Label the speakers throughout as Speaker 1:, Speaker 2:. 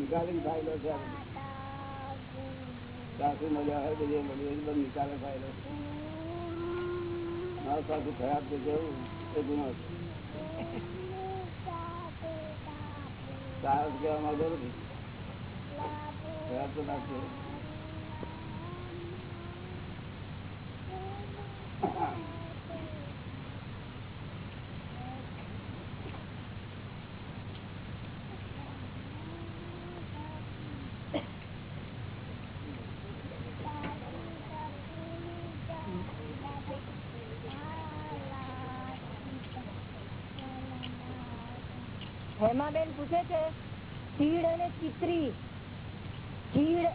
Speaker 1: નિકાલી ફાઇલો છે. મળ્યું બધું નિકાલે ફાઇલો મારું સાસુ ખરાબ છે ના છે.
Speaker 2: હેમાબેન પૂછે છે ચીડ અને ચિત્રી. ચીડ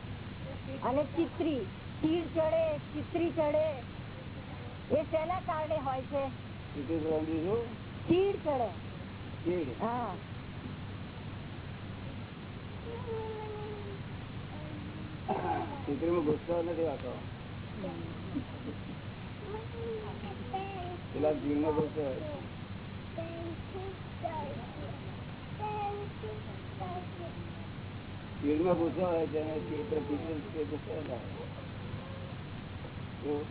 Speaker 2: અને ચિત્રી. ચીડ ચડે ચિત્રી ચડે. એ શેના કારણે હોય છે? ચીડ. ચડે હા.
Speaker 1: ચીતરીમાં ગુસ્સો નથી પેલા જીવનો ગુસ્સો. હોય ચીડમાં ગુસ્સો હોય છે અને ચિત્ર ચિત્ર તે ગુસ્સો ના હોય. એવું.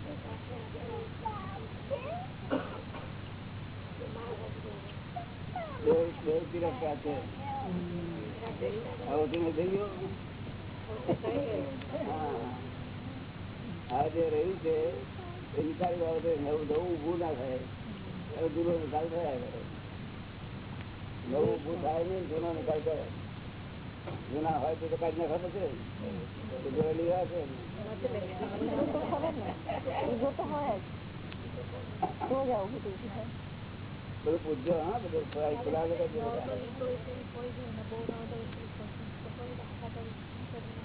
Speaker 1: બે- બે તિરસ્કાર છે. આવો તમે થઈ ગયો? હા. આ જે રહ્યું છે એ નિકાલ બાબતે નવું નવું ઊભું ના થાય. હવે જૂનો નિકાલ થયા કરે. નવું ઊભું થાય નહીં જૂનો નિકાલ કરે. જૂના હોય તો કાઢી નાખવા છે તો જોયેલી વાત છે
Speaker 2: ઈ તો ખબર ને ઈ તો હોય જ તો જ આવું બધું થાય.
Speaker 1: બધું પૂછજો હા બધું ફરાય ફરાય વગર જ બધા.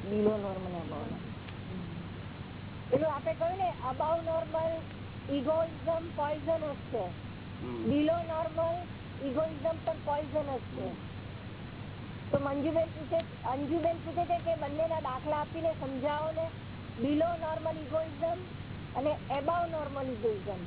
Speaker 2: બિલો નોર્મલ અબાવ પેલું આપે કહ્યું ને અબાવ નોર્મલ ઇગોઇઝમ પોઈઝનસ છે
Speaker 1: હમ.
Speaker 2: બિલો નોર્મલ ઇગોઇઝમ પણ પોઈઝનસ છે તો મંજુબેન પૂછે અંજુબેન પૂછે છે કે બંનેના દાખલા આપીને સમજાવો ને બિલો નોર્મલ ઇગોઇઝમ અને એબાવ નોર્મલ ઇગોઇઝમ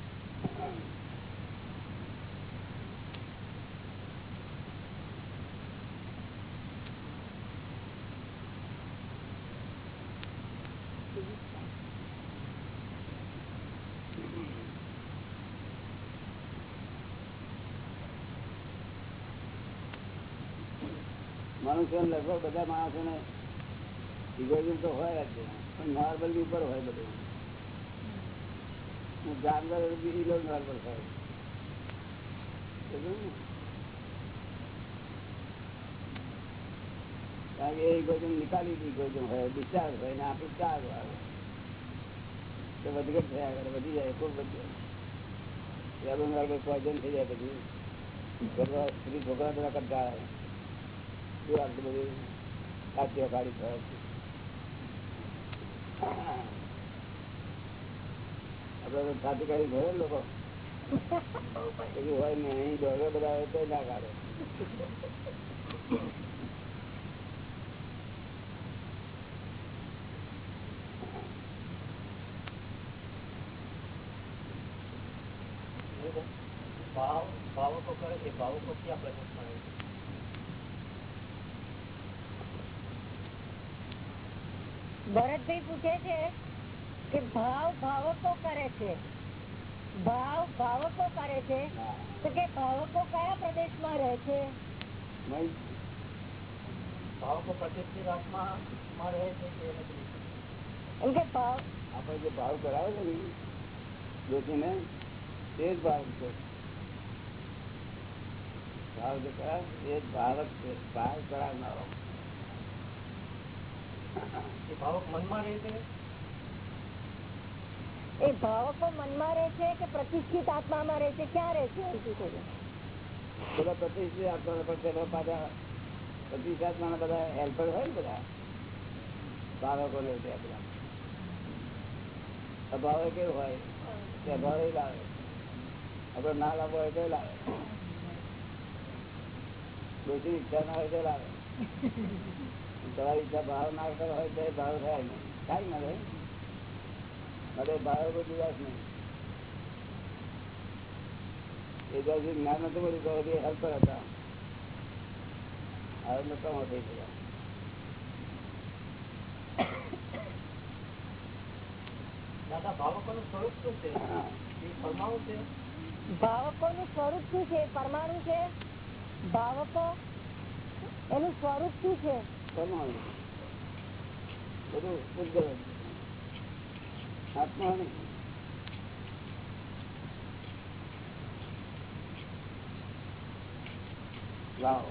Speaker 1: મનુષ્ય લગભગ બધા માણસો ને ઇગોઇઝમ તો હોય જ પણ નોર્મલ ઉપર હોય બધું. જાનવર બી નોર્મલ હોય. કારણ કે ઇગોઇઝમ નિકાલી ને આપણું ચાર્જ આવે તો થયા વધી જાય ખૂબ વધી જાય. પોઈઝન થઈ જાય પછી. છોકરા બધા આવે. શું આટલું બધું સાચી ગાડી ભરે લોકો. હોય ને અહીં દોડો બધા ના કાઢે
Speaker 3: ભાવ ભાવકો કરે છે ભાવકો ક્યાં પ્રગટ કરે છે
Speaker 2: ભરતભાઈ પૂછે છે કે ભાવ ભાવકો કરે છે. ભાવ ભાવકો કરે છે. તો કે ભાવકો કયા રહે છે?
Speaker 3: પ્રતિષ્ઠિત આત્મામાં રહે છે કે
Speaker 2: એમ કે ભાવ
Speaker 1: આપણે જે ભાવ કરાવે છે ને જોશીને તે જ ભાવ છે. ભાવ જે કરાવે એ જ ભાવક છે. ભાવ કરાવનારો.
Speaker 3: ભાવક મનમાં રહે છે?
Speaker 2: એ ભાવકો મનમાં રહે છે કે પ્રતિષ્ઠિત આત્મામાં રહે છે? ક્યાં રહે છે એમ પૂછે છે?
Speaker 1: બધા પ્રતિષ્ઠિત આપવાના પણ તેમાં પાછા પ્રતિષ્ઠાત બધા હેલ્પર હોય ને બધા? બાળકો ને બધા. બધા અભાવે કેવું હોય? તે અભાવે લાવે. આપડે ના લાવવો હોય તો લાવે. બધી ઈચ્છા ના હોય તો લાવે. તમારી ઈચ્છા ભાવ ના કરો હોય તો એ ભાવ થાય નહીં. થાય ને ભાઈ. માટે બાળકો દિવસ નહીં. એ બાજુ જ્ઞાન હતું બધું તો બધી હેલ્પર હતા. હવે નતા થઈ ગયા
Speaker 3: સ્વરૂપ શું છે? પરમાણુ છે?
Speaker 2: ભાવકો એનું સ્વરૂપ શું છે?
Speaker 1: પરમાણુ. બધું આત્મા નહીં વાવ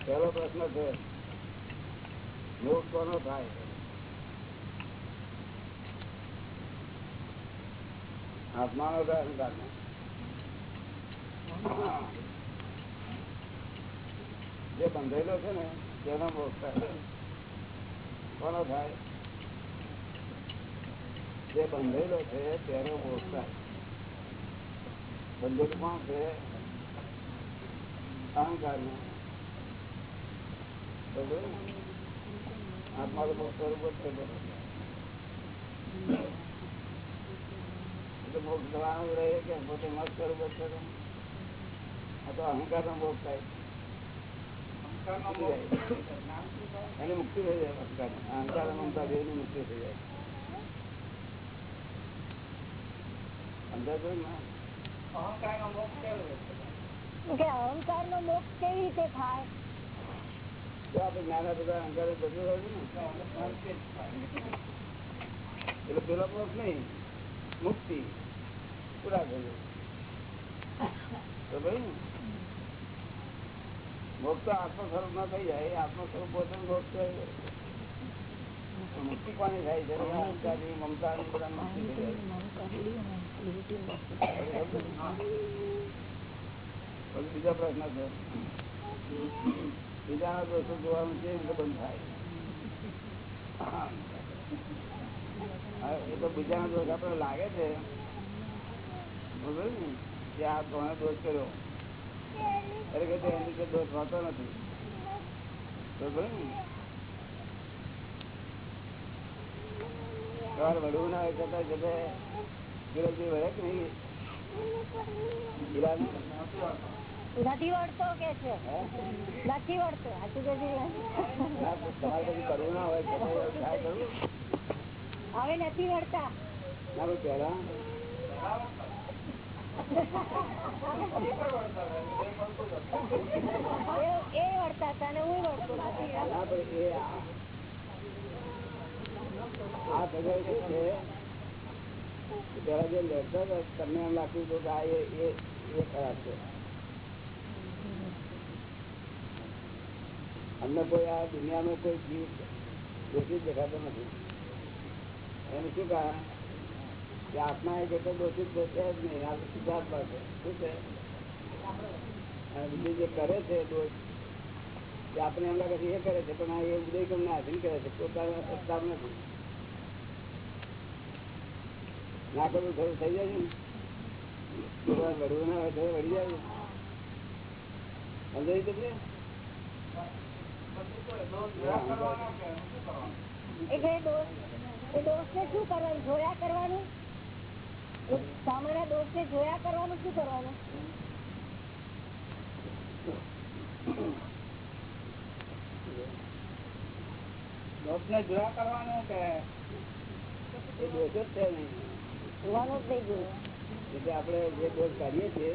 Speaker 1: પહેલો પ્રશ્ન છે. મોક્ષ કોનો થાય આત્માનો કે અહંકારનો જે બંધેલો છે ને તેનો મોક્ષ થાય કોનો થાય જે બંધેલો છે તેનો મોક્ષ થાય બંધેલું કોણ છે અહંકારનું આત્મા તો મોક્ષ સ્વરૂપ જ છે બરોબર. એટલે મોક્ષ થવાનું રહે કે પોતે મોક્ષ સ્વરૂપ જ છે તો? આ તો અહંકાર નો મોક્ષ થાય એની મુક્તિ થઈ જાય અહંકાર અહંકાર અને મમતા બે ની મુક્તિ થઈ જાય સમજાતું ને
Speaker 3: અહંકાર નો મોક્ષ કેવો છે
Speaker 2: કે અહંકાર નો મોક્ષ કેવી રીતે થાય
Speaker 1: તો નહીં મુક્તિ પૂરા થયું તો ભાઈ ને મોક્ષ તો આત્મ સ્વરૂપ ના થઈ જાય આત્મ સ્વરૂપ પોતે મોક્ષ મુક્તિ કોને થાય છે મમતા પછી બીજા પ્રશ્ન છે. બીજાના દોષો જોવાનું કેવી રીતે બંધ થાય? એ તો બીજાના દોષ આપણે લાગે છે. બરોબર ને? કે આ ઘણો દોષ કર્યો? ખરેખર તો એની કે દોષ હોતો નથી. બરોબર તમારે વડવું ના હોય છતાં જતે વિરોધી વળે કે નહીં?
Speaker 2: નથી વળતો કે છે? નથી વળતો. સાચું કે હવે નથી વળતા. એ- વળતા હતા હું વળતો નથી.
Speaker 1: આ આ શું છે પેલા તમને એમ લાગતું હતું કે આ એ ખરાબ છે. અમને કોઈ આ દુનિયામાં કોઈ જીવ દોષિત દેખાતો નથી. એનું શું કારણ? કે આત્મા એ કેટલો દોષિત થશે જ નહીં, આ તો શુદ્ધાત્મા છે. શું છે? બીજું જે કરે છે દોષ કે આપણે એમ લાગે એ કરે છે, પણ આ એ ઉદય તમને આધીન કરે છે, પોતાના સત્તા નથી. ના કરવું થોડું થઈ જાય ને? વડવું ના હોય થોડું વળી જાય સમજાવી તમને?
Speaker 2: એટલે દોષ ને શું કરવાનું? જોયા કરવાનું? સામાન્ય દોષ ને જોયા કરવાનું શું કરવાનું?
Speaker 1: દોષને જોયા કરવાનું કે એ દોષ જ છે
Speaker 2: જોવાનું જ નહીં જોયું.
Speaker 1: એટલે આપણે જે દોષ કાઢીએ છીએ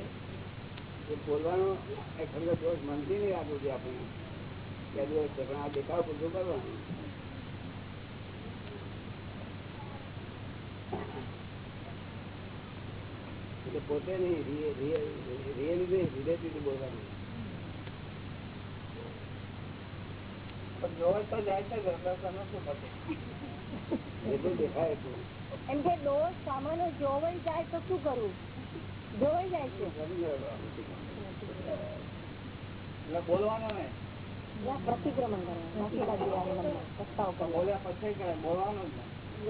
Speaker 1: એ બોલવાનો દોષ મનથી નહીં રાખવું જોઈએ આપણને કે આ દોષ છે પણ આ દેખાવ પૂરતું કરવાનું એટલે પોતે નહીં રિયલી નહીં રિલેટિવ બોલવાનું
Speaker 3: જોઈ તો જાય છે ઘરમાં તમે શું થશે
Speaker 1: એટલું દેખાય એટલું
Speaker 2: એમ કે દોષ સામાન્ય જોવાઈ જાય તો શું કરવું જોવાઈ જાય છે
Speaker 1: સમજી લેવાનું.
Speaker 3: એટલે બોલવાનું ને
Speaker 2: ત્યાં પ્રતિક્રમણ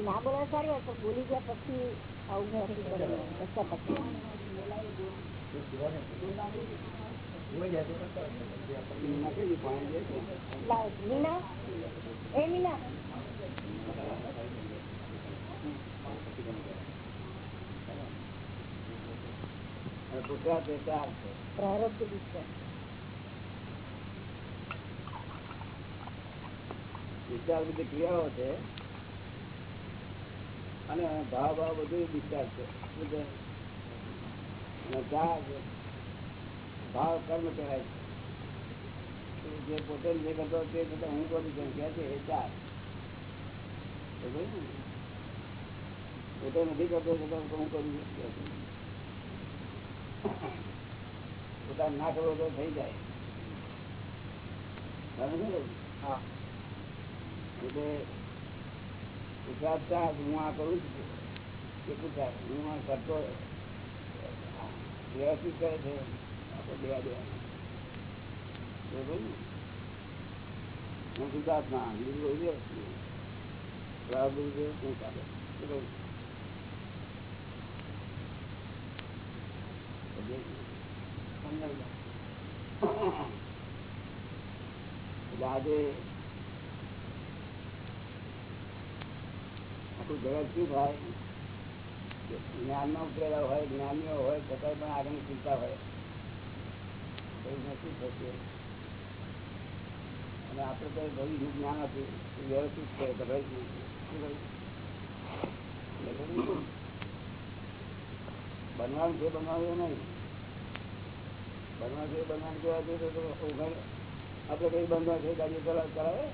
Speaker 2: ના બોલા સારી તો બોલી ગયા પછી આવું રસ્તા પછી. મીના? એ મીના?
Speaker 1: છે.
Speaker 2: પ્રારબ્ધ વિચાર
Speaker 1: વિચાર બધી ક્રિયાઓ છે. અને ભાવ ભાવ બધું વિચાર છે. છે. ભાવ કર્મ કહેવાય છે. જે પોતે જે કરતો તે બધા હું કરું છું? કે છે? એ ચાર. પોતે નથી કરતો છતાં હું કરું છું? પોતાને ના કરવો તો થઈ જાય.
Speaker 3: હા.
Speaker 1: એટલે ગુજરાત ચાર હું આ કરું છું. કે ગુજરાત હું આ કરતો વ્યવસ્થિત કરે છે. આપણે દેવા દેવા? હું ગુજરાતમાં બીજું વ્યવસ્થિત શું ચાલે? આજે જગત શું કે જ્ઞાનમાં ઉતરેલા હોય, જ્ઞાનીઓ હોય છતાંય પણ આગળ ચિંતા હોય. નથી થશે અને આપણે તો જ જ્ઞાન હતું વ્યવસ્થિત છે બનવાનું છે, બનવાનું નહીં. બનવા છે, બનવાનું જોવા છે, તો આપણે કઈ બનવા છે ગાડી ચલાવે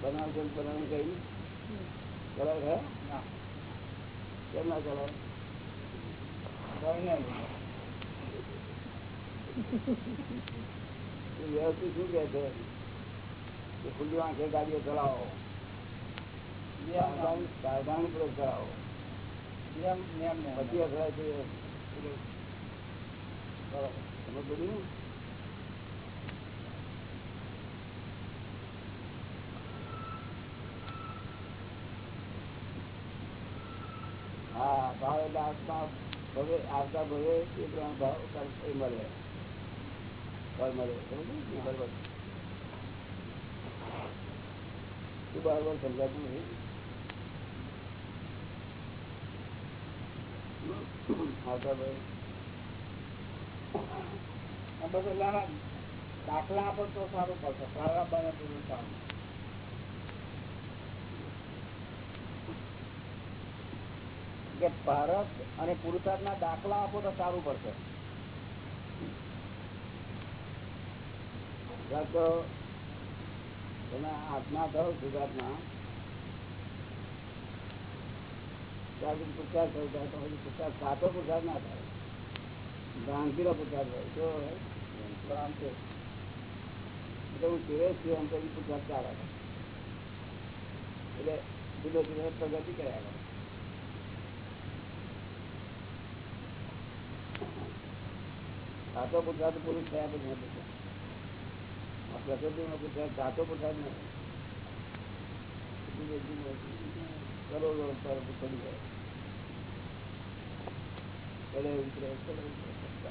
Speaker 1: બનાવ છે બનાવવાનું કઈ ચલાવે કેમ ના ચલાવે વ્યવસ્થિત શું કે છે? કે ખુલ્લી આંખે ગાડીઓ ચલાવો. સાવધાની- સાવધાનીપૂર્વક ચલાવો.
Speaker 3: નિયમ નિયમ ને
Speaker 1: પછી છે. બરાબર. સમજ પડી ને? હા ભાવ એટલે આત્મા ભવે આવતા ભવે એ પ્રમાણે ભાવ મળે. ફળ મળે બરોબર? ને? બરાબર સમજાતું નથી?
Speaker 3: દાખલા આપો તો સારું પડશે. સારા બને તો સારું. કે ભારત અને પુરુષાર્થ ના દાખલા આપો તો સારું પડશે.
Speaker 1: તો તમે આત્મા થયો ગુજરાતમાં. ત્યાં સુધી પુરસાદ થયો ત્યારે તો ના થાય. ભ્રાંતિનો પુરસાદ હોય ભ્રાંતિ એટલે હું સિરિયસ છું એમ તો પુરસાદ ચાલે એટલે પ્રગતિ કર્યા કરે. સાચો પુરસાદ પુરુષ થયા પછી નથી આ પ્રકૃતિનો પુરસાદ સાચો પુરસાદ નથી. ધીમે ધીમે કરોડો પર પડી જાય. ચડે ઉતરે ચડે ઉતરે સત્તા.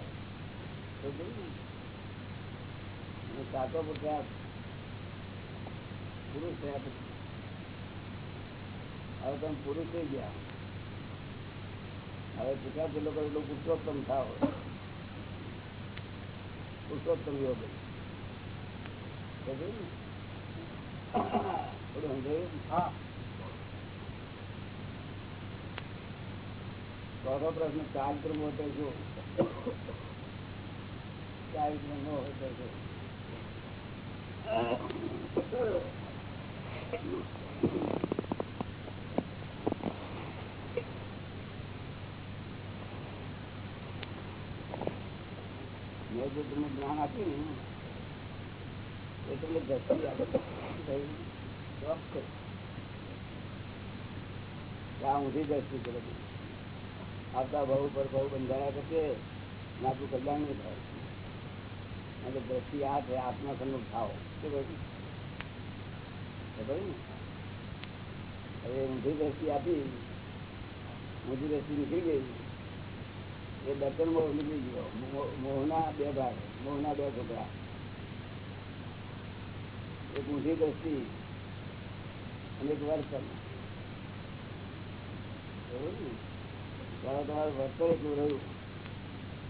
Speaker 1: સમજાયું ને? અને સાચો પુરસાદ પુરુષ થયા પછી. હવે તમે પુરુષ થઈ ગયા. હવે પુરસાદ લોકો એટલું પુરુષોત્તમ થાવ પુરુષોત્તમ યોગ સમજાયું ને? થોડું સમજાયું
Speaker 3: હા
Speaker 1: ચોથો પ્રશ્ન ચારિત્રમ હોય તો શું ચારિત્રમ ન હોય તો શું મેં જે તમને જ્ઞાન આપ્યું ને એ તમને દ્રષ્ટિ આપી કઈ ચોક્કસ આ ઊંધી દ્રષ્ટિ છે બધી આવતા ભાવ પર ભાવ બંધાયા કરશે અને આપણું કલ્યાણ નહીં થાય અને દ્રષ્ટિ આ છે આત્મા સન્મુખ થાવ શું કહ્યું ખબર ને હવે ઊંધી દ્રષ્ટિ આપી ઊંધી દ્રષ્ટિ નીકળી ગઈ એ દર્શન મોહ નીકળી ગયો. મોહના બે ભાગ, મોહના બે છોકરા એક ઊંધી દ્રષ્ટિ અને એક વર્તન તમારું વર્તન એટલું રહ્યું.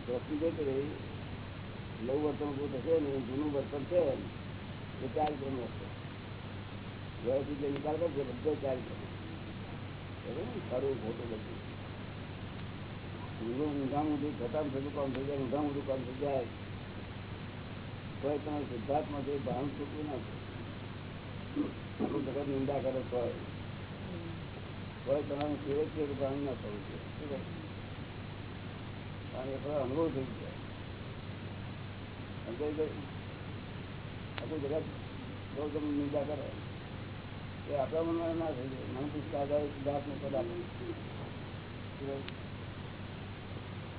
Speaker 1: દ્રષ્ટિ જતી રહી નવું વર્તન ઉભું થશે ને જૂનું વર્તન છે એ ચાર ક્રમ વર્તન વ્યવસ્થિત નિકાલ કરશે બધો ચાર ક્રમ. સારું ખોટું બધું. ઊંધું ઊંધા ઊંધું થતા થતું કામ થઈ નિંદા કરે કેવું ભાન ના નિંદા કરે. એ આપણા મનમાં ના થઈ જાય. મન પુસ્તક જાય સિદ્ધાર્થ ને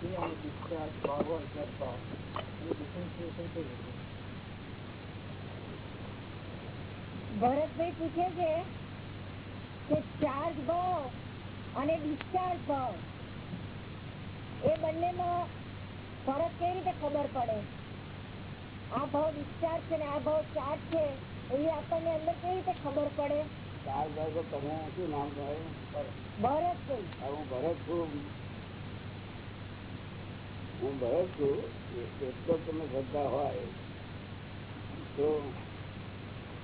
Speaker 1: છે
Speaker 2: ભરતભાઈ પૂછે છે કે ચાર્જ ભાવ અને ડિસ્ચાર્જ ભાવ એ બંનેમાં ફરક કેવી રીતે ખબર પડે? આ ભાવ ડિસ્ચાર્જ છે ને આ ભાવ ચાર્જ છે એવી આપણને અંદર કેવી રીતે ખબર પડે?
Speaker 1: ચાર ભાઈ તમે શું નામ
Speaker 2: ભરતભાઈ.
Speaker 1: હું ભરત છું. હું ભરત છું એટલો તમે શ્રદ્ધા હોય, તો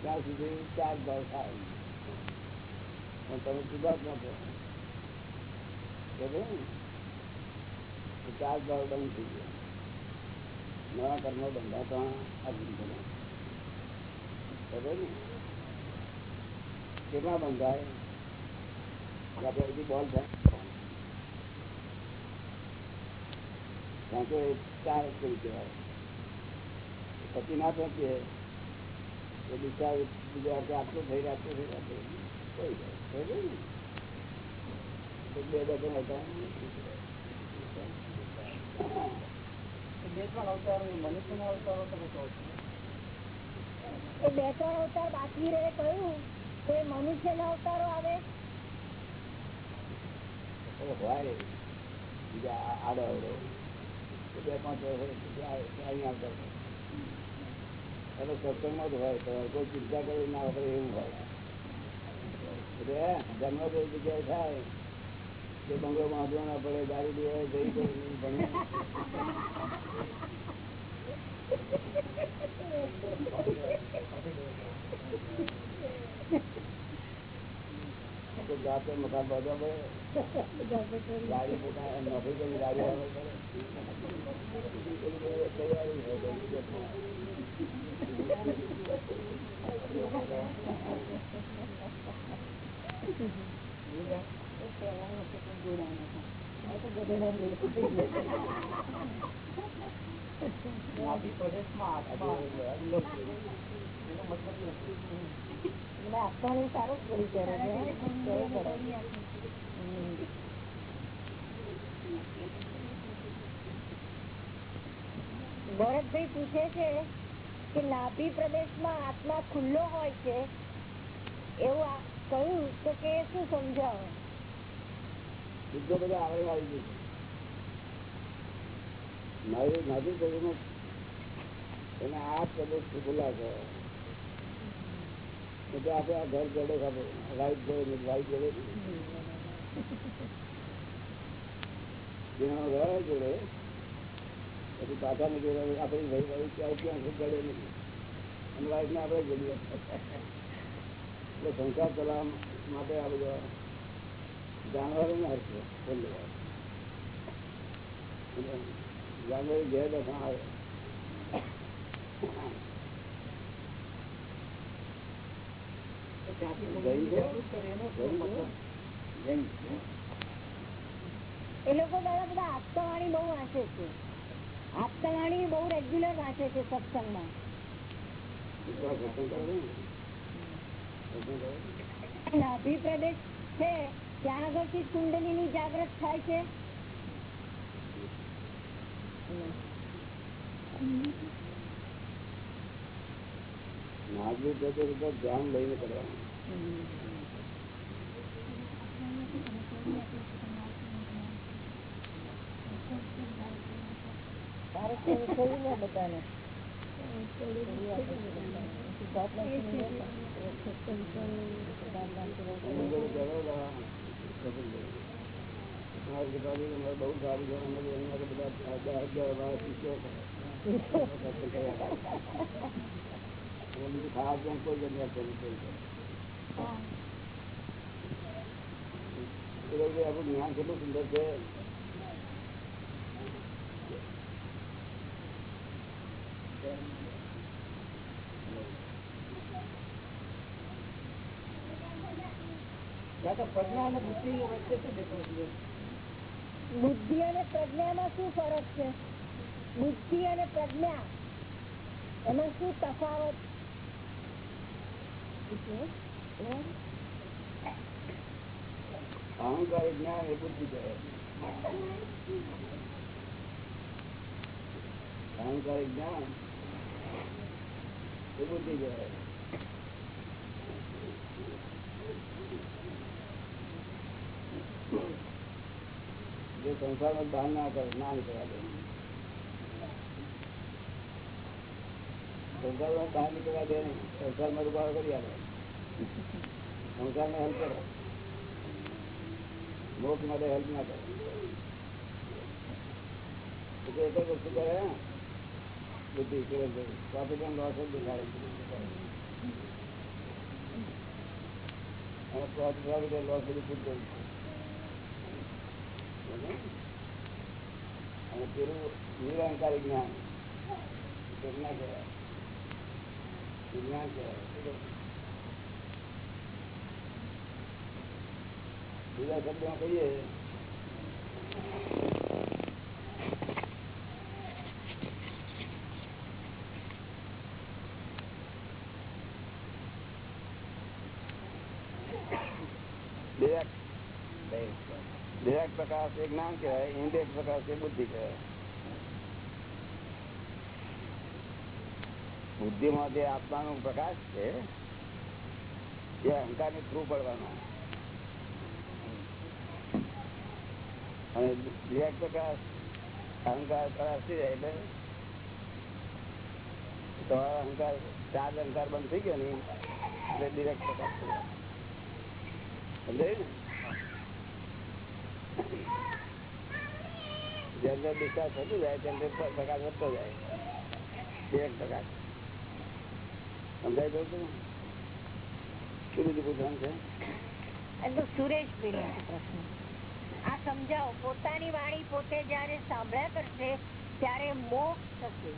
Speaker 1: ત્યાં સુધી ચાર ભાવ થાય. પણ તમે જુદા જ નથી ને? ચાર ભાવ બંધ થઈ ગયો. નવા કર્મો બંધાતા આ જિંદગીમાં બરોબર ને? કેટલા બંધાય? આપણે અહીંથી બોલ થાય? કારણ કે ચાર કરી કહેવાય પછી ના પહોંચીએ. તો બીજા બીજા કે આટલું થઈ રહ્યા આટલું થઈ રહ્યા જાય ને? બે ડઝન હતા
Speaker 3: બે ત્રણ અવતારો મનુષ્યના અવતારો તમે કહો છો.
Speaker 2: એ બે ત્રણ અવતાર બાકી રહે કહ્યું કે મનુષ્ય ના અવતારો આવે?
Speaker 1: તો હોય. બીજા આડો અવડો. બે પાંચ વર્ષ હોય પછી આ- અહીં આવતા હોય. સત્સંગમાં જ હોય તો કોઈ ચિંતા કરી ના વપરાય એવું હોય જન્મ તો જગ્યાએ થાય કે બંગલો બાંધવો ના પડે, ગાડી દેવાય જઈ કોઈ ભણવું તો જાતે મકાન બાંધવા પડે ગાડી નોકરી કરી ગાડી
Speaker 3: મતલબ નથી.
Speaker 2: આપણને સારું પડી. હમ. ભરતભાઈ પૂછે છે કે નાભી પ્રદેશમાં આત્મા ખુલ્લો હોય છે? એવું કહ્યું તો કે શું સમજાવો?
Speaker 1: શુદ્ધ બધા આવડે આવી ગયું મારી નાભી પ્રદેશમાં એને આ પ્રદેશ ખુલ્લા છે. એટલે આપણે આ ઘર જોડે ખાતે વાઈટ જોડે વાઈટ જોડે. જેનો ઘર જોડે, પછી પાછા ને જોડે આપણી ભાઈ ભાઈ ક્યાં ક્યાં જડે નહીં. અને વાઈફ ને આપણે જડીએ એટલે સંસાર ચલાવવા માટે આ બધા જાનવરો ને હરશે જાનવર ઘેર આવે
Speaker 3: તો ત્યાંથી
Speaker 1: જૈન
Speaker 3: કોઈ
Speaker 1: છે?
Speaker 3: જાગૃત કરે એનો શું
Speaker 1: જૈન છે?
Speaker 3: મતલબ?
Speaker 1: જૈન છે.
Speaker 2: એ લોકો દાદા બધા આપતાવાણી બહુ વાંચે છે. આપતાવાણી બહુ રેગ્યુલર વાંચે છે સત્સંગમાં? નાભી પ્રદેશ છે, ત્યાં આગળથી કુંડલી ની જાગૃત થાય છે.
Speaker 1: નાભી પ્રદેશ ઉપર ધ્યાન લઈને કરવાનું. બહુ તો બધા અગિયાર બાર ખાસ આપણું જ્ઞાન કેટલું સુંદર છે
Speaker 3: પ્રજ્ઞા અને બુદ્ધિ વચ્ચે
Speaker 2: પ્રજ્ઞામાં શું ફરક છે? બુદ્ધિ અને પ્રજ્ઞા, એમાં શું તફાવત?
Speaker 1: અહંકાર જ્ઞાન એ બુદ્ધિ કહેવાય અહંકાર જ્ઞાન એ બુદ્ધિ કહેવાય જે સંસારમાં દાન ના કરે ના નીકળવા દે સંસારમાં બહાર નીકળવા દે નહીં સંસારમાં રૂપાળો કરી આપે સંસારને હેલ્પ કરો. મોક્ષ માટે હેલ્પ ના કરો. એટલે એક વસ્તુ કરે બુદ્ધિ પ્રોફિટ એન્ડ લોસ જ દેખાડે અને જ્ઞાન. ના કહેવાય. વિજ્ઞાન કહેવાય શું કહે? બીજા શબ્દમાં કહીએ. પ્રકાશ એ જ્ઞાન કહેવાય ઇન્દ્રિય પ્રકાશ એ બુદ્ધિ કહેવાય. બુદ્ધિમાં જે આત્માનો પ્રકાશ છે એ અહંકારની થ્રુ પડવાનો. અને વિરાટ પ્રકાશ અહંકાર પ્રકાશ જાય એટલે તમારો અહંકાર, ચાર અહંકાર બંધ થઈ ગયો ને એટલે ડિરેક્ટ પ્રકાશ સમજાયું ને? જેમ ડિસ્ચાર્જ થતું જાય, તેમ પ્રકાશ વધતો જાય. ડિરેક્ટ પ્રકાશ. સમજાય દઉં છું શું બીજું પૂછવાનું છે?
Speaker 2: તો સુરેશ પ્રશ્ન. સમજાવો. પોતાની વાણી પોતે જયારે સાંભળ્યા કરશે ત્યારે મોક્ષ થશે.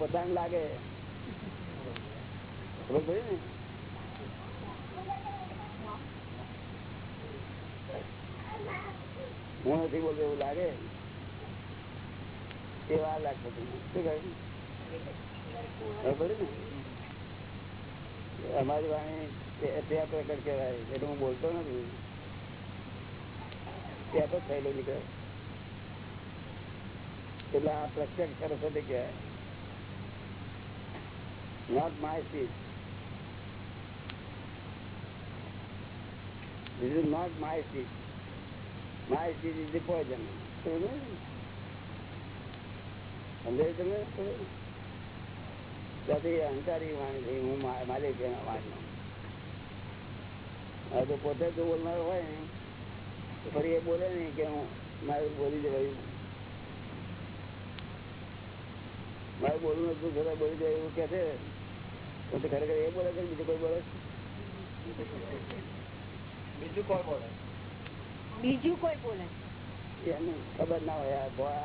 Speaker 1: પોતાને લાગે. ખબર પડી ને? હું નથી બોલતો એવું લાગે. એ વાર લાગશે તમને. શું કહ્યું ખબર પડી ને? અમારી વાણી ત્યાં પ્રકટ કહેવાય. એટલે હું બોલતો નથી. ત્યાં તો થયેલું નીકળે. એટલે આ પ્રત્યક્ષ સરસ્વતી કહેવાય. Not my seat. This is not my seat. My seat is the poison. ત્યાંથી અહંકારી થઈ હું માલિક વાણીનો હવે તો પોતે જો બોલનાર હોય ને ફરી એ બોલે નહીં કે હું, મારે બોલી જવાયું મારે બોલવું નતું છતાં બોલી જાય કે છે તો ખરેખર એ બોલે છે બીજું કોઈ બોલે
Speaker 3: બીજું કોઈ બોલે?
Speaker 2: બીજું કોઈ બોલે
Speaker 1: એનું ખબર ના હોય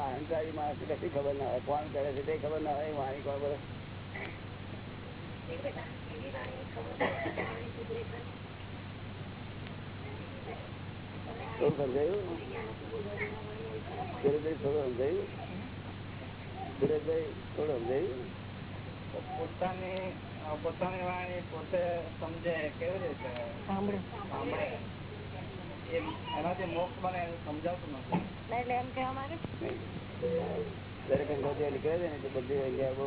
Speaker 1: અહંકારી માણસ કશી ખબર ના હોય કોણ કરે છે તે ખબર ના હોય વાણી કોણ બોલે થોડું સમજાયું? સુરેશભાઈ થોડું સમજાયું? સુરેશભાઈ થોડું સમજાયું?
Speaker 3: પોતાની પોતાની વાણી પોતે સમજે કેવી રીતે?
Speaker 2: સાંભળે.
Speaker 3: સાંભળે. એનાથી મોક્ષ બને એવું સમજાવતું નથી.
Speaker 2: એટલે એમ કહેવા માંગે?
Speaker 1: દરેક અંગો નીકળે છે ને તે બધી જગ્યાએ બહુ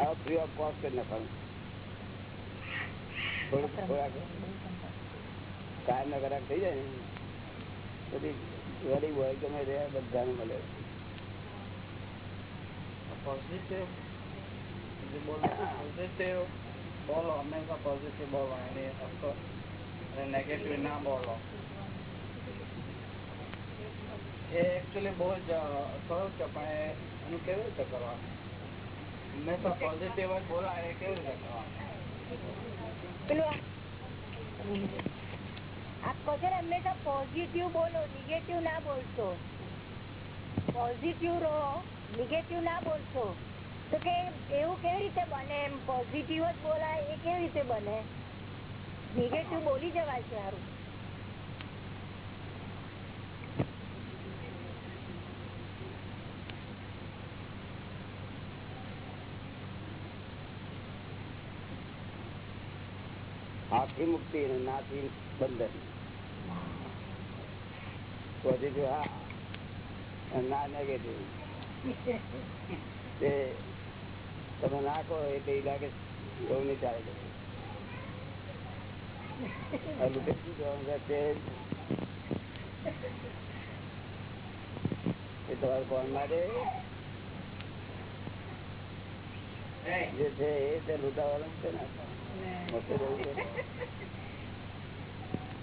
Speaker 1: આ ફ્રી ઓફ કોસ્ટ કરી નાખવાનું થોડુંક થોડાક કાયમ ના કરાક થઈ જાય ને બધી ગરીબ હોય ગમે તે બધાને મળે.
Speaker 3: પોઝિટિવ જે બોલો પોઝિટિવ બોલો હંમેશા પોઝિટિવ બોલો એની અસર નેગેટિવ ના બોલો એ એકચ્યુઅલી બહુ જ અ, સરળ છે પણ એ એનું કેવી રીતે કરવાનું હંમેશા પોઝિટિવ જ બોલાય એ કેવી રીતે કરવાનું
Speaker 2: પેલું આ- આપ કહો છો ને હંમેશા પોઝિટિવ બોલો નિગેટિવ ના બોલશો પોઝિટિવ રહો નિગેટિવ ના બોલશો. તો કે એવું કેવી રીતે બને? એમ પોઝિટિવ જ બોલાય એ કેવી રીતે બને? નિગેટિવ બોલી જવાય છે સારું.
Speaker 1: આથી મુક્તિ અને નાથી બંધન. પોઝિટિવ હા. ના નેગેટિવ તમે નાખો એટલે એ લાગે એવું નહીં ચાલે તમારે કોણ માટે જે છે એ તે લૂંટાવાનું છે.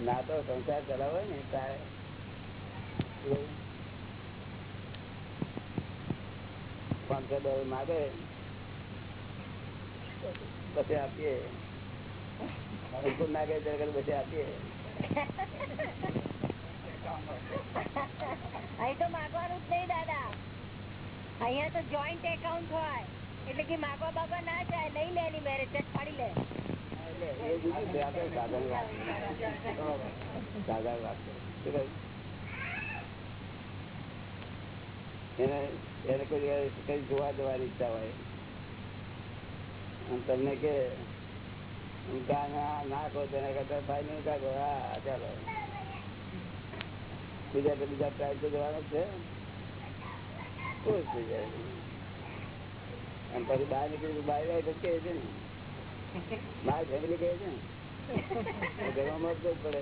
Speaker 1: ના તો સંસાર ચલાવે ને તારે. પાંચસો ડોલર માગે પછી આપીએ. અંકુર નાગે ત્યારે પછી આપીએ.
Speaker 2: અહીં તો માગવાનું જ નહીં દાદા. અહીંયા તો જોઈન્ટ એકાઉન્ટ હોય. એટલે કે માગવા બાગવા ના જાય લઈ લે એની મેરેજ ચેક પાડી લે.
Speaker 1: એટલે એ જુદું છે આ તો સાધારણ વાત સાધારણ વાત છે શું કહ્યું? એને એને કોઈ કઈ જોવા જવાની ઈચ્છા હોય? અને તમને કે, હું નાખો તેના કરતા ભાઈ નહીં કાઢો હા ચાલો. બીજા તો બીજા પ્રાઇઝ તો જવાનો છે. ખુશ જાય. અને પછી બહાર નીકળી બહાર જાય તો કહે છે ને. મારી ફેમિલી કહે છે ને. મત જ પડે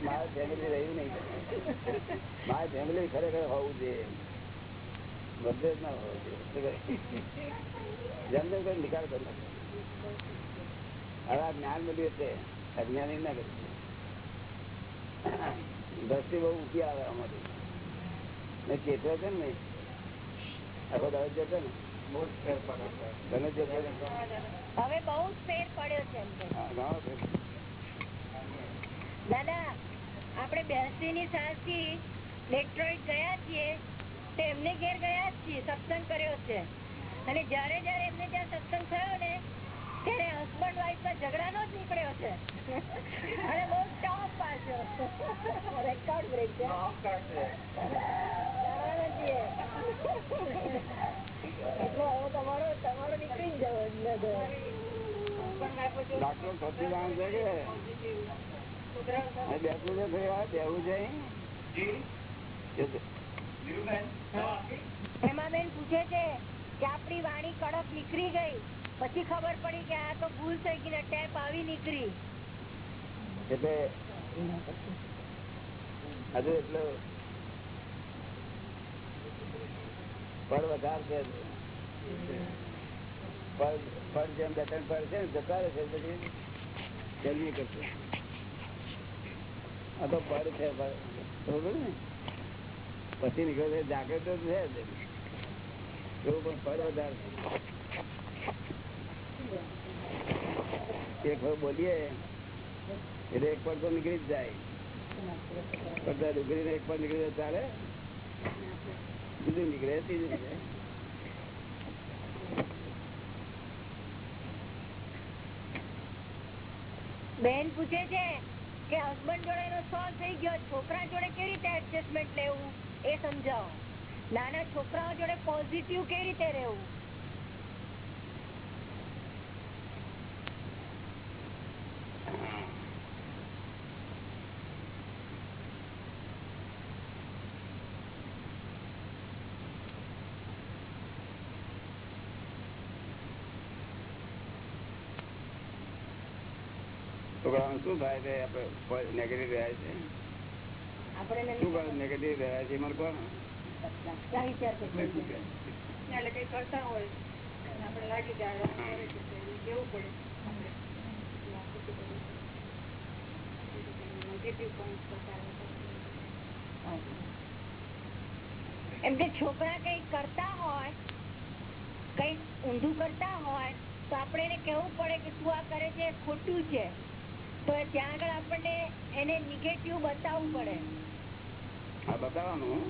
Speaker 1: મારા ફેમિલી રહ્યું નહીં મારા ફેમિલી ખરેખર હોવું જોઈએ જ ના હોવું જોઈએ જેમ જેમ તેમ નિકાલ કરી હવે આ જ્ઞાન મળ્યું એટલે અજ્ઞાની ના કરી દ્રષ્ટિ બહુ ઊંચી આવે અમારી મેં ચેતવે છે ને આખો દાડો છે ને
Speaker 3: બહુ જ
Speaker 1: ને
Speaker 2: હવે બહુ ફેર પડ્યો છે. દાદા આપણે બેસી ની સાસી ડેટ્રોઇટ ગયા છીએ તો એમને ઘેર ગયા છીએ સત્સંગ કર્યો છે અને જયારે જયારે એમને ત્યાં સત્સંગ થયો ને ત્યારે હસબન્ડ વાઈફ ના ઝઘડાનો જ નીકળ્યો છે અને બહુ ટોપ પાછો રેકોર્ડ બ્રેક છે આપણી વાણી કડક નીકળી ગઈ. પછી ખબર પડી કે આ તો ભૂલ થઈ ગઈ ને ટેપ આવી નીકળી.
Speaker 1: એટલે હજુ એટલો પણ વધારે છે. ફળ ફળ જેમ બે ત્રણ ફળ છે ને જતા રહેશે પછી જલ્દી કરશે આ તો ફળ છે ફળ. બરોબર ને પછી નીકળે છે જાગૃત તો છે જ. એવું પણ ફળ વધારે એક વાર બોલીએ એટલે એક પર તો નીકળી જ જાય પડદા ડુંગળી એક પર નીકળી જાય ચાલે બીજું નીકળે ત્રીજું નીકળે
Speaker 2: બેન પૂછે છે કે હસબન્ડ જોડે નો સોલ્વ થઈ ગયો, છોકરા જોડે કેવી રીતે એડજસ્ટમેન્ટ લેવું એ સમજાવો. નાના છોકરાઓ જોડે પોઝિટિવ કેવી રીતે રહેવું?
Speaker 1: છોકરાઓને શું થાય છે? આપણે નેગેટિવ રહ્યા છે? શું કરે નેગેટિવ રહ્યા છે? મને કોણ?
Speaker 2: ક્યાં વિચાર છે.
Speaker 4: એટલે કઈ કરતા હોય. આપણે લાગી જાય આ કરે છે તો એ કેવું પડે. આપણે. Negative points બતાવે છે.
Speaker 2: એમ કે છોકરા કઈ કરતા હોય કઈ ઊંધું કરતા હોય તો આપણે એને કેવું પડે કે તું આ કરે છે ખોટું છે. તો ત્યાં આગળ આપણને એને નિગેટિવ બતાવવું પડે.
Speaker 1: આ બતાવવાનું.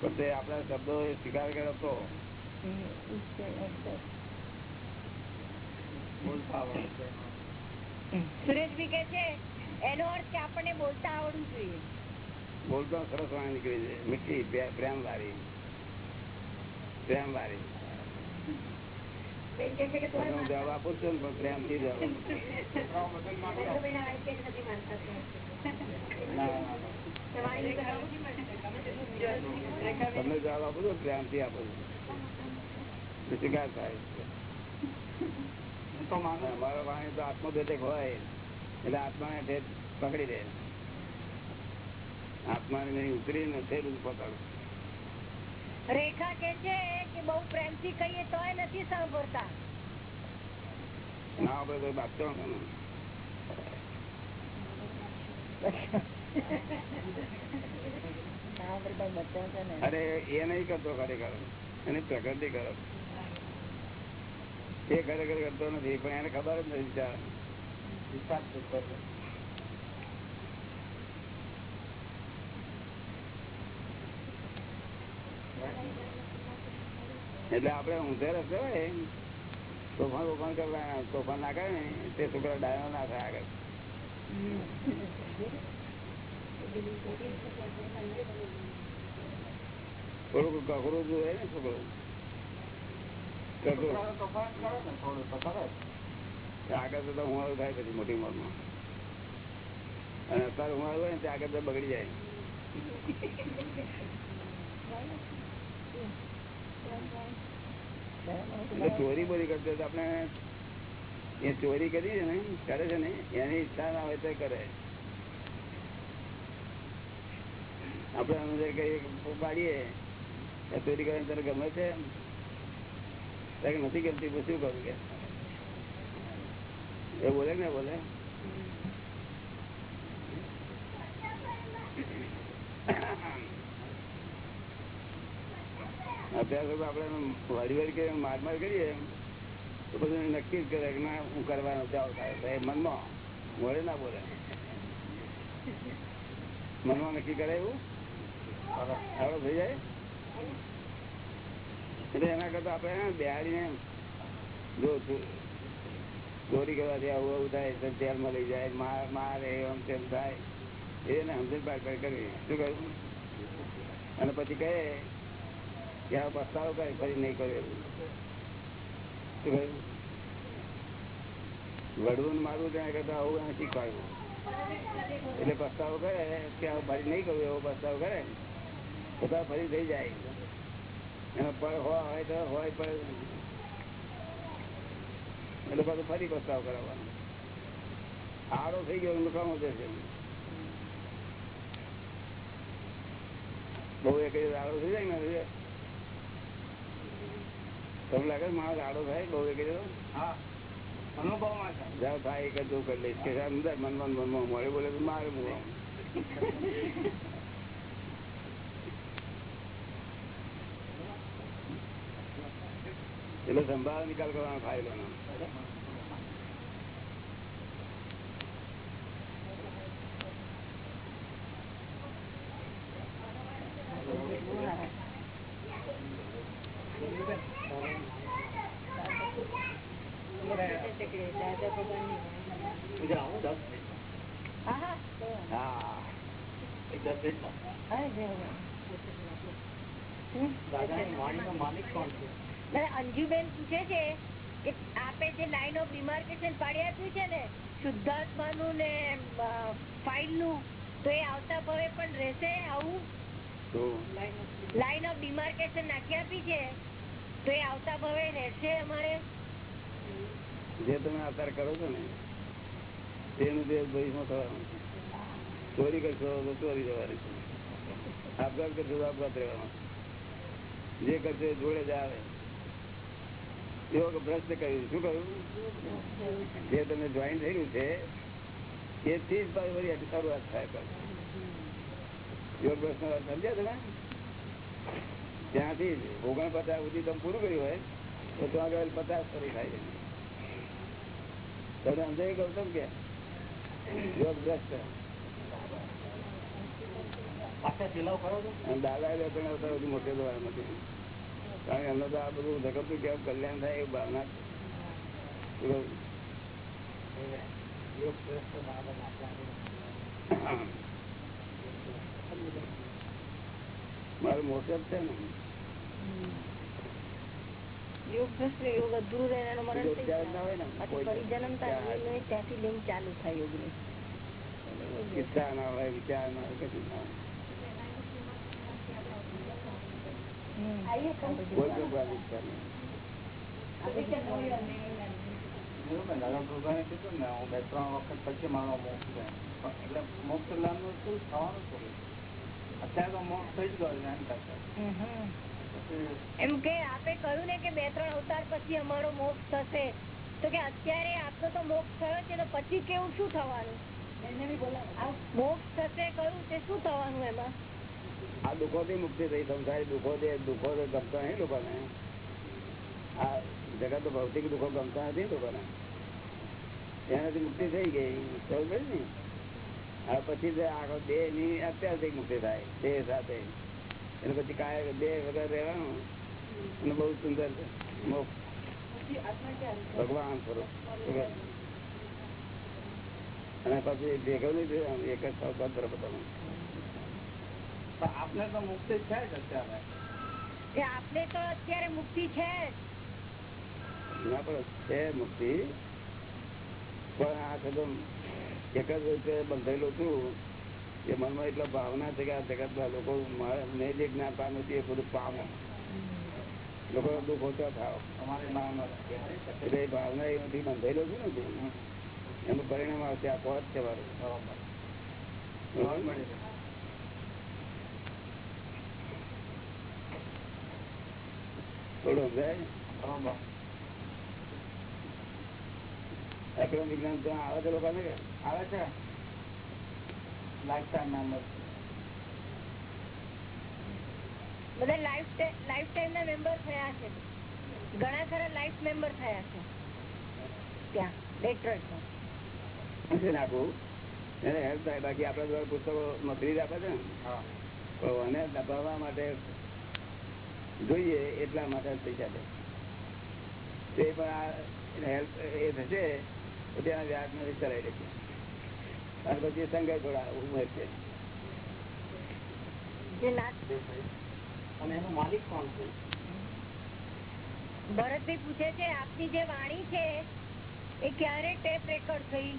Speaker 1: પણ તે આપણા શબ્દો સ્વીકાર કર્યો
Speaker 3: હતો
Speaker 2: સુરેશભાઈ કે છે એનો અર્થ કે આપણને બોલતા આવડવું જોઈએ.
Speaker 1: બોલતો સરસ વાણી નીકળી છે. મીઠી પ્રેમ વાળી. પ્રેમ વાળી. જવાબ આપું જ છું ને પણ પ્રેમથી જવાબ આપું છું.
Speaker 3: છોકરાઓ મગજ મારી આવે.
Speaker 4: બેન આ રીતે જ નથી માનતા
Speaker 3: ના, ના, ના.
Speaker 4: તમારી રીતે નથી માનતા.
Speaker 1: તમને જવાબ આપું છું પ્રેમથી આપું છું સ્વીકાર થાય
Speaker 3: હું તો માનું છું.
Speaker 1: અમારો વાણી તો આત્મોદ્યોતક હોય એટલે આત્માને ઠેઠ પકડી દે આત્માને નહીં ઉતરીને ઠેર પકડ
Speaker 2: રેખા કે છે કે બહુ પ્રેમથી કહીએ તોય નથી સાંભળતા.
Speaker 1: ના કોઈ બાપતો અરે એ નહીં કરતો ખરેખર. એની પ્રકૃતિ કરો. એ ખરેખર કરતો નથી પણ એને ખબર જ નથી
Speaker 3: વિચાર વિચાર
Speaker 1: એટલે આપડે ઊંધે રસ્તે હોય તોફાન તોફાન કરવા તોફાન ના કરે ને તે છોકરા ડાયો ના થાય આગળ. થોડુંક કકરું જોઈએ ને છોકરો.
Speaker 3: તોફાન કરે ને થોડું તો
Speaker 1: આગળ તો હું થાય પછી મોટી ઉંમરમાં અને અત્યારે હું હોય ને તે આગળ તો બગડી જાય. એટલે ચોરી બોરી કરતો આપણે એ ચોરી કરી છે ને, કરે છે ને, એની ઈચ્છા ના હોય તો કરે. આપડે અંદર કઈ પાડીએ ચોરી કરે તને ગમે છે? કે નથી ગમતી, તો શું કરું કે? એ બોલે ના બોલે? અત્યારે તો આપડે વાડી વાડી કરીને માર માર કરીએ, તો બધું નક્કી જ કરે કે ના, હું કરવાનો મનમાં મોડે ના બોલે. મનમાં નક્કી કરે એવું? આવડો થઈ જાય? એટલે એના કરતા આપણે બિહારીને જો દોરી કરવાથી આવું આવું થાય જેલમાં લઈ જાય, માર, મારે, એમ તેમ થાય. એને સમજણ પાડ કરવી. શું કહ્યું? અને પછી કહે આ પસ્તાવો કરે ફરી નહીં કહ્યું? વડવું ને મારવું ત્યાં કરતા આવું એને શીખવાડવું એટલે પસ્તાવો કરે કે ફરી નહીં કરવું એવો પસ્તાવો કરે. બધા ફરી થઈ જાય. એનો પર હોય તો હોય પણ એટલે પાછું ફરી પસ્તાવ કરાવવાનો. આડો થઈ ગયો નુકામો જશે બહુ એક આડો થઈ જાય ને તમને લાગે મારો લાડો ભાઈ? બહુ કીધો? ભાઈ એક જો કરી લઈશ. કે મળે બોલે તો મારે બોલો એટલે સંભાળ નિકાલ કરવાનો ફાયદો
Speaker 2: આપે જે લાઈન ઓફ ડિમાર્કેશન પાડી આપ્યું છે ને શુદ્ધાત્માનું ને ફાઇલનું તો એ આવતા ભવે પણ રહેશે આવું? લાઈન ઓફ ડિમાર્કેશન નાખી આપી છે તો એ આવતા ભવે રહેશે અમારે?
Speaker 1: જે તમે આકાર કરો છો ને તેનું જે ભવિષ્યમાં થવાનું ચોરી કરશો તો ચોરી જવાની છે. આપઘાત કરશો તો આપઘાત રહેવાનો જે કરશે જોડે જ આવે. એવો ભ્રષ્ટ કર્યું શું કહ્યું? જે તમે જોઈન થયેલું છે એ થી જ ભાઈ વળી શરૂઆત થાય કરે યોગ ભ્રષ્ટ વાત સમજ્યા તમે? ત્યાંથી જ ઓગણપચાસ સુધી તમે પૂરું કર્યું હોય તો ત્યાં આગળ પચાસ ફરી થાય તમે તમે કહું ગૌતમ કે યોગ ભ્રષ્ટ.
Speaker 3: પાછા ચિલાવ કરો છો?
Speaker 1: અને દાદા મોટે દ્વારા નથી કારણ એમને તો આ બધું જગતનું કેવું કલ્યાણ થાય એવું ભાવના?
Speaker 3: યોગ
Speaker 1: મારું મોટે છે ને.
Speaker 2: યોગ ભ્રષ્ટ યોગ અધૂરું રહે એનું મરણ
Speaker 1: યોગ ના હોય
Speaker 2: ત્યાંથી લિંક ચાલુ થાય યોગની.
Speaker 1: ઈચ્છા ના હોય વિચાર ના હોય કશું ના હોય કોઈ પ્રકારની ઈચ્છા નહીં
Speaker 3: દાદા એમ
Speaker 2: કે આપે કહ્યું ને કે બે ત્રણ અવતાર પછી અમારો મોક્ષ થશે. તો કે અત્યારે આપનો તો મોક્ષ થયો છે, તો પછી કેવું શું થવાનું? મોક્ષ થશે કયું તે શું થવાનું એમાં?
Speaker 1: આ દુઃખો થી મુક્તિ થઈ સંસારી દુઃખો જે દુઃખો તો ગમતા નહીં લોકોને. આ જગત તો ભૌતિક દુઃખો ગમતા નથી લોકોને. એનાથી મુક્તિ થઈ ગઈ સમજ પડી ને? આ પછી તો આખો દેહની અત્યારથી મુક્તિ થાય દેહ સાથે. એટલે પછી કાય દેહ વગર રહેવાનું. અને બહુ સુંદર મોક્ષ ભગવાન સ્વરૂપ. અને પછી ભેગો નહીં થયું, એક જ સૌભાગ્ય બરાબર બધાનું.
Speaker 3: પણ આપને તો મુક્તિ છે જ અત્યારે.
Speaker 2: કે આપને તો અત્યારે મુક્તિ છે
Speaker 1: છે મુક્તિ. પણ આ કદમ એક જ રીતે બંધાયેલો છું કે મનમાં એટલા ભાવના છે કે આ જગતમાં લોકો મેં જે જ્ઞાન પામ્યું છે એ બધું પામો. લોકો દુઃખ ઓછા થાવ
Speaker 3: તમારી ભાવના
Speaker 1: એટલે એ ભાવના એમાંથી બંધાયેલો છું ને એનું પરિણામ આવશે આ પહોંચ છે મારું
Speaker 3: બરોબર.
Speaker 1: થોડું સમજાય વિજ્ઞાન તો આવે છે લોકોને
Speaker 3: આવે છે? લાઈફ ટાઈમ મેમ્બર
Speaker 2: બધા લાઈફ લાઈફ ટાઈમ ના મેમ્બર થયા છે. ઘણા ખરા લાઈફ મેમ્બર થયા છે. ત્યાં ડેટ્રોઇટમાં
Speaker 1: છે નાખવું એને હેલ્પ થાય. બાકી આપડા પુસ્તકો મફરી આપે છે ને?
Speaker 3: હા.
Speaker 1: તો એને દબાવવા માટે જોઈએ એટલા માટે પૈસા દે. તો એ પણ હેલ્પ એ થશે તો ત્યાં વ્યાજ નથી ચલાવી દેશે અને પછી સંઘ થોડા ઉમેર છે.
Speaker 3: અને એનો માલિક કોણ છે?
Speaker 2: ભરતભાઈ પૂછે છે આપની જે વાણી છે એ ક્યારે ટેપ રેકોર્ડ થઈ?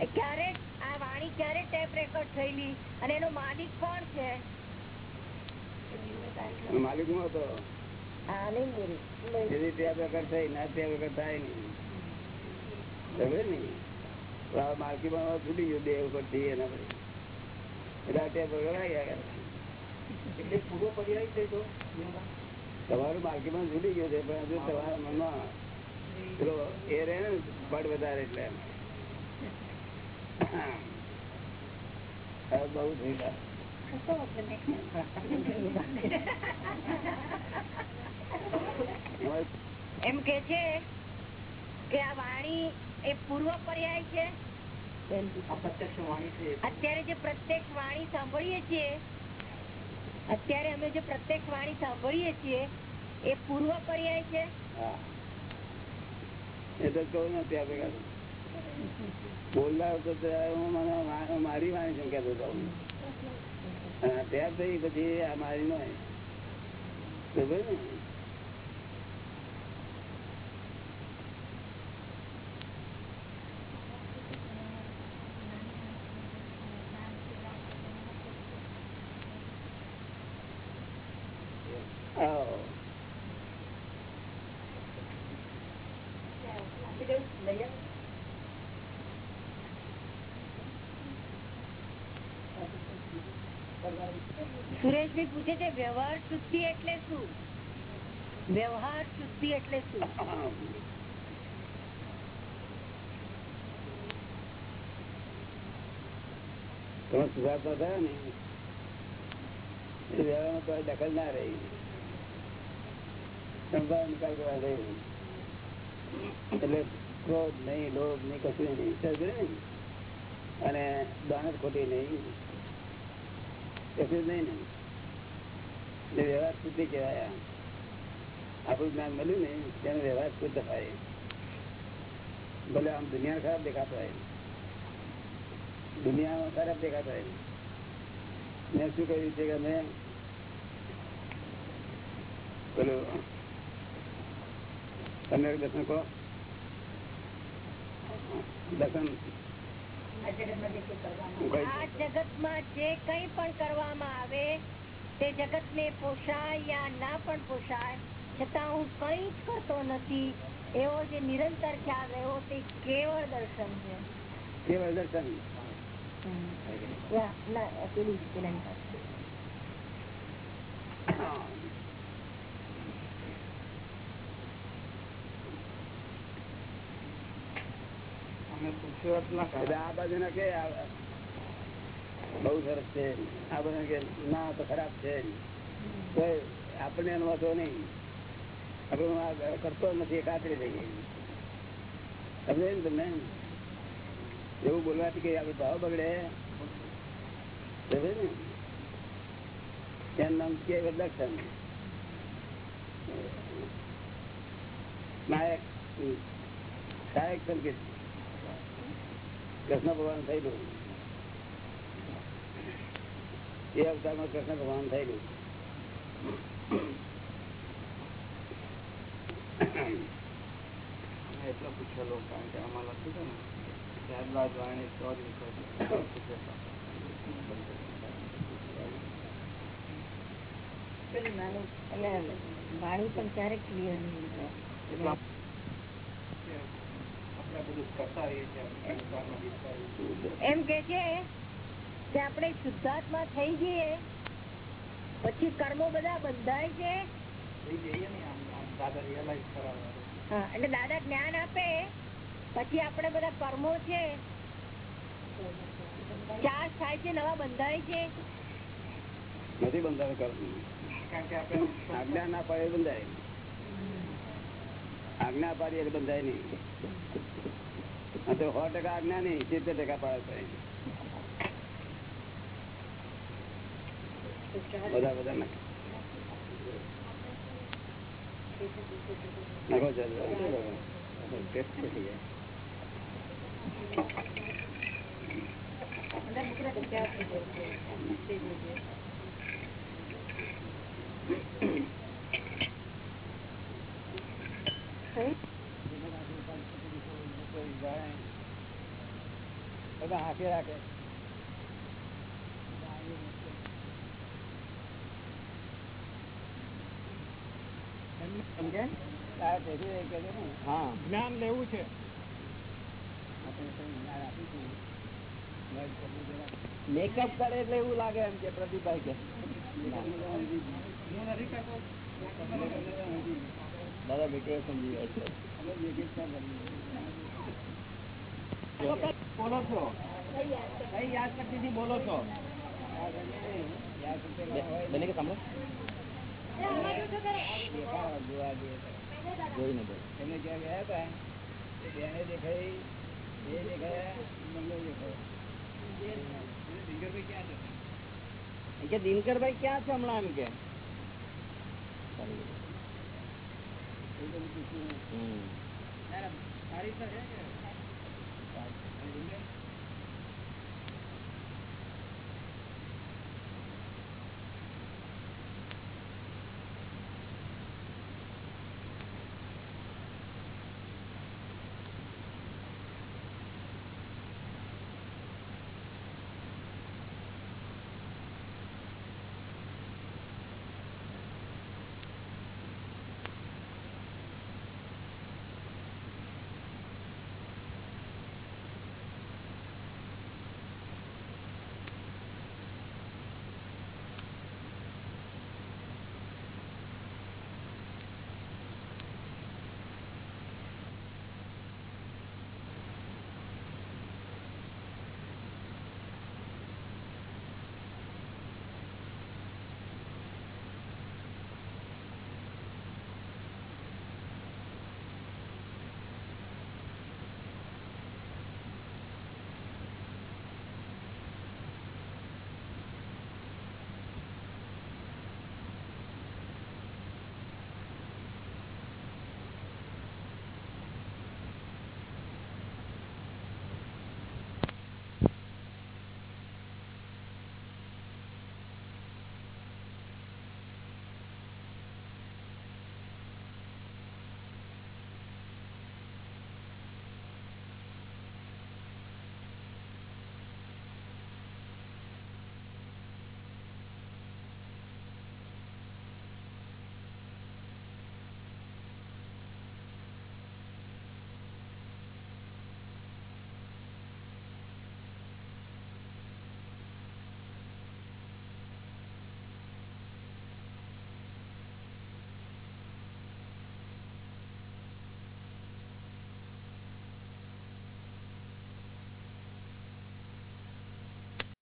Speaker 2: એ ક્યારે આ વાણી ક્યારે ટેપ રેકોર્ડ થયેલી? અને એનો માલિક કોણ છે?
Speaker 1: માલિક નો હતો જેથી ત્યાં વગર થઈ ના ત્યાં વગર થાય નહીં. તો માલકી માં છૂટી ગયું દેવ પરથી એના પછી. ગયા
Speaker 3: પૂરો પર્યાય
Speaker 1: તમારું માર્કેટમાં છૂટી ગયું છે પણ હજુ તમારા મનમાં પેલો એ રહે ને બળ વધારે એટલે બહુ થઈ ગયા
Speaker 2: એમ કે છે કે આ વાણી એ પૂર્વ પર્યાય છે. અત્યારે જે પ્રત્યક્ષ વાણી સાંભળીએ છીએ અત્યારે અમે જે પ્રત્યક્ષ વાણી સાંભળીએ છીએ એ પૂર્વ પર્યાય છે.
Speaker 1: એ તો કહું ને ત્યાં ભેગા બોલનાર તો મારી વાણી સંખ્યા હા, ત્યાં પછી આ મારી નો ખબર ને આવો.
Speaker 2: સુરેશભાઈ પૂછે છે, વ્યવહાર શુદ્ધિ એટલે શું? વ્યવહાર શુદ્ધિ એટલે શું?
Speaker 1: દખલ ના રહી. સંભાવ નહીં, લોભ નહીં, કશું નહીં? અને દાનત ખોટી નહીં. કશું નહીં ને. વ્યવહાર શુદ્ધિ કહેવાય આપણું જ્ઞાન મળ્યું ને તેનો વ્યવહાર શુદ્ધ થાય ભલે આમ દુનિયા ખરાબ દેખાતો હોય દુનિયામાં ખરાબ દેખાતો હોય મેં શું કહ્યું છે કે મેં પેલું તમે દર્શન કહો દર્શન
Speaker 2: જગતમાં જે કઈ પણ કરવામાં આવે તે જગત ને પોષાય યા ના પણ પોષાય છતાં હું કઈ જ કરતો નથી. એવો જે નિરંતર ખ્યાલ એવો તે કેવળ દર્શન છે.
Speaker 1: કેવળ દર્શન?
Speaker 2: ના,
Speaker 3: પૂછ્યું ના
Speaker 1: આ બાજુ કે આ- બહુ સરસ છે. આ ના તો ખરાબ છે. તો આપણને એનો વાંધો નહીં. આપણે કરતો નથી, એ ખાતરી થઈ ગઈ. સમજે ને તમને? એવું બોલવાથી કે આપણે ભાવ બગડે? સમજે ને? એનું નામ કે દર્શન નાયક સહાયક સંકેત કૃષ્ણ ભગવાન થયેલું. એ અવતારમાં કૃષ્ણ ભગવાન થયેલું
Speaker 3: એટલો પૂછેલો કારણ કે આમાં લખ્યું છે ને ત્યારબાદ વાણી
Speaker 2: તો જ વાણી પણ ક્યારેક ક્લિયર નહીં
Speaker 3: આપણે બધું કરતા રહીએ છીએ.
Speaker 2: એમ કે છે કે આપણે શુદ્ધાત્મા થઈ જઈએ પછી કર્મો બધા બંધાય છે? એટલે દાદા જ્ઞાન આપે પછી આપણે બધા કર્મો છે? ચાર્જ થાય છે નવા બંધાય છે?
Speaker 1: નથી બંધાય કરવું
Speaker 3: કારણ કે આપણે
Speaker 1: આજ્ઞા ના પાડે એ બંધાય. આજ્ઞા પાડી એટલે બંધાય નહીં. તો સો ટકા આજ્ઞા નહીં સિત્તેર ટકા પાડે બધા બધા બધા હાથે રાખે આ તેથી એ કહે છે ને, હા
Speaker 3: જ્ઞાન લેવું છે.
Speaker 1: મેકઅપ કરે એટલે એવું લાગે એમ કે પ્રદીપભાઈ કે. દાદા બેટો સમજી ગયા છે.
Speaker 3: બોલો છો. કઈ યાદ શક્તિથી બોલો છો
Speaker 1: બને કે સાંભળો.
Speaker 5: જોઈને બોલો
Speaker 1: એમને ક્યાં ગયા હતા તે બેને દેખાઈ બે દેખાયા મંગળ દેખાયો દિગરભાઈ ક્યાં છે
Speaker 5: કે દિનકરભાઈ ક્યાં છે હમણાં એમ કે
Speaker 1: એ બધું પૂછ્યું નહીં.
Speaker 5: હમ.
Speaker 1: ના, ના, સારી